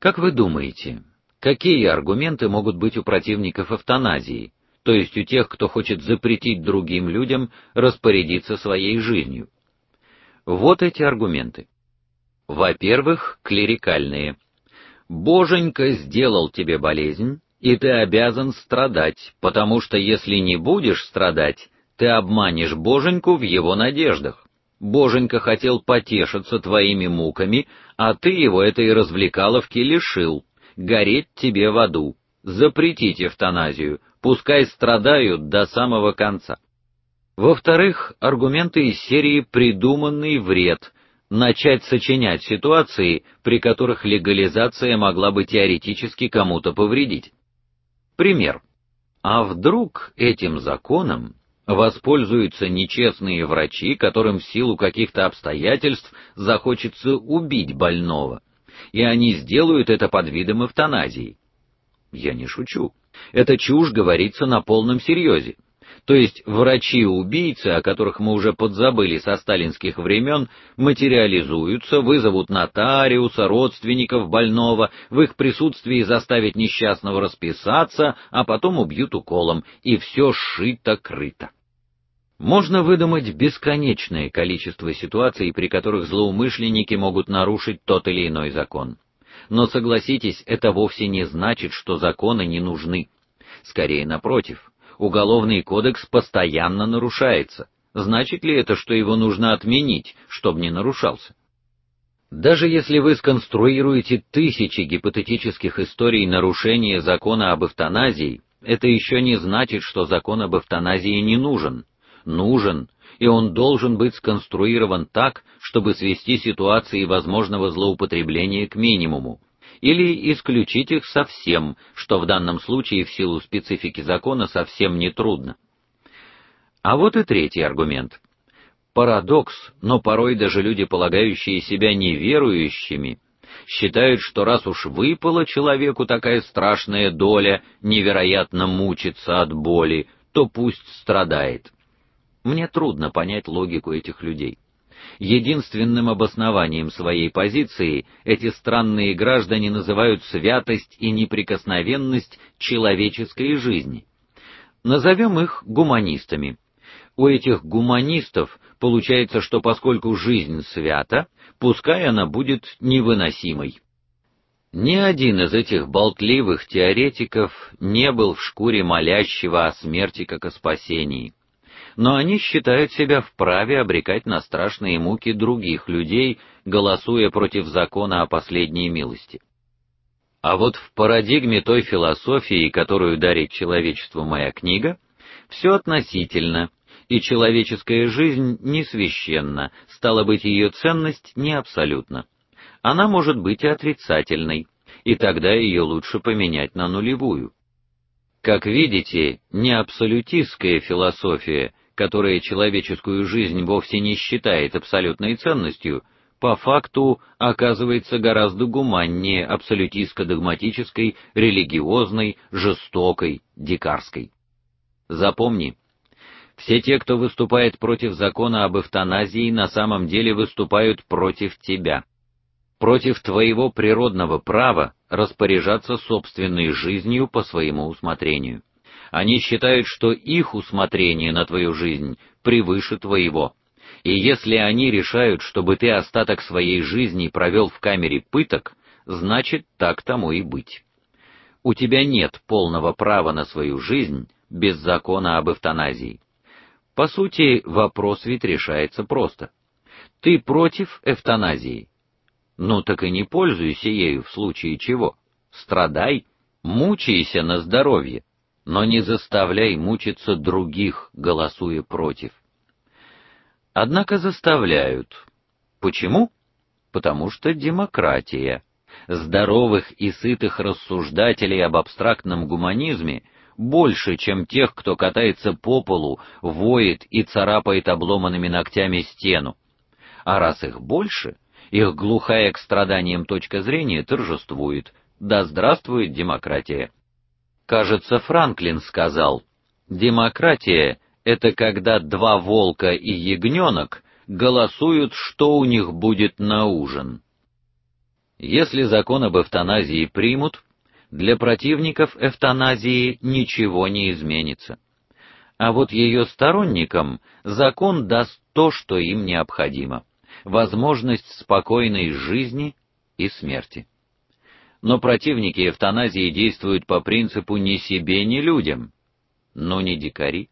Как вы думаете, какие аргументы могут быть у противников эвтаназии, то есть у тех, кто хочет запретить другим людям распорядиться своей жизнью? Вот эти аргументы. Во-первых, клерикальные. Боженька сделал тебе болезнь, и ты обязан страдать, потому что если не будешь страдать, ты обманешь Боженьку в его надеждах. Боженька хотел потешиться твоими муками, а ты его этой развлекаловки лишил. Гореть тебе в аду. Запретить эвтаназию, пускай страдают до самого конца. Во-вторых, аргументы из серии придуманный вред, начать сочинять ситуации, при которых легализация могла бы теоретически кому-то повредить. Пример. А вдруг этим законом воспользуются нечестные врачи, которым в силу каких-то обстоятельств захочется убить больного, и они сделают это под видом эвтаназии. Я не шучу. Это чушь говорится на полном серьезе. То есть врачи-убийцы, о которых мы уже подзабыли со сталинских времен, материализуются, вызовут нотариуса, родственников больного, в их присутствии заставят несчастного расписаться, а потом убьют уколом, и все шито-крыто. Можно выдумать бесконечное количество ситуаций, при которых злоумышленники могут нарушить тот или иной закон. Но согласитесь, это вовсе не значит, что законы не нужны. Скорее напротив, Уголовный кодекс постоянно нарушается. Значит ли это, что его нужно отменить, чтобы не нарушался? Даже если вы сконструируете тысячи гипотетических историй нарушения закона об эвтаназии, это еще не значит, что закон об эвтаназии не нужен. Нужен, и он должен быть сконструирован так, чтобы свести ситуации возможного злоупотребления к минимуму или исключить их совсем, что в данном случае в силу специфики закона совсем не трудно. А вот и третий аргумент. Парадокс, но порой даже люди, полагающие себя неверующими, считают, что раз уж выпала человеку такая страшная доля невероятно мучиться от боли, то пусть страдает. Мне трудно понять логику этих людей. Единственным обоснованием своей позиции эти странные граждане называют святость и неприкосновенность человеческой жизни. Назовем их гуманистами. У этих гуманистов получается, что поскольку жизнь свята, пускай она будет невыносимой. Ни один из этих болтливых теоретиков не был в шкуре молящего о смерти как о спасении но они считают себя вправе обрекать на страшные муки других людей, голосуя против закона о последней милости. А вот в парадигме той философии, которую дарит человечеству моя книга, все относительно, и человеческая жизнь не священна, стало быть, ее ценность не абсолютна. Она может быть и отрицательной, и тогда ее лучше поменять на нулевую. Как видите, не абсолютистская философия которая человеческую жизнь вовсе не считает абсолютной ценностью, по факту оказывается гораздо гуманнее абсолютистско-догматической, религиозной, жестокой, дикарской. Запомни, все те, кто выступает против закона об эвтаназии, на самом деле выступают против тебя, против твоего природного права распоряжаться собственной жизнью по своему усмотрению. Они считают, что их усмотрение на твою жизнь превыше твоего. И если они решают, чтобы ты остаток своей жизни провел в камере пыток, значит, так тому и быть. У тебя нет полного права на свою жизнь без закона об эвтаназии. По сути, вопрос ведь решается просто. Ты против эвтаназии? Ну так и не пользуйся ею в случае чего. Страдай, мучайся на здоровье но не заставляй мучиться других, голосуя против. Однако заставляют. Почему? Потому что демократия. Здоровых и сытых рассуждателей об абстрактном гуманизме больше, чем тех, кто катается по полу, воет и царапает обломанными ногтями стену. А раз их больше, их глухая к страданиям точка зрения торжествует. Да здравствует демократия. Кажется, Франклин сказал: "Демократия это когда два волка и ягненок голосуют, что у них будет на ужин". Если закон об эвтаназии примут, для противников эвтаназии ничего не изменится. А вот ее сторонникам закон даст то, что им необходимо возможность спокойной жизни и смерти. Но противники эвтаназии действуют по принципу ни себе, ни людям. Но не дикари.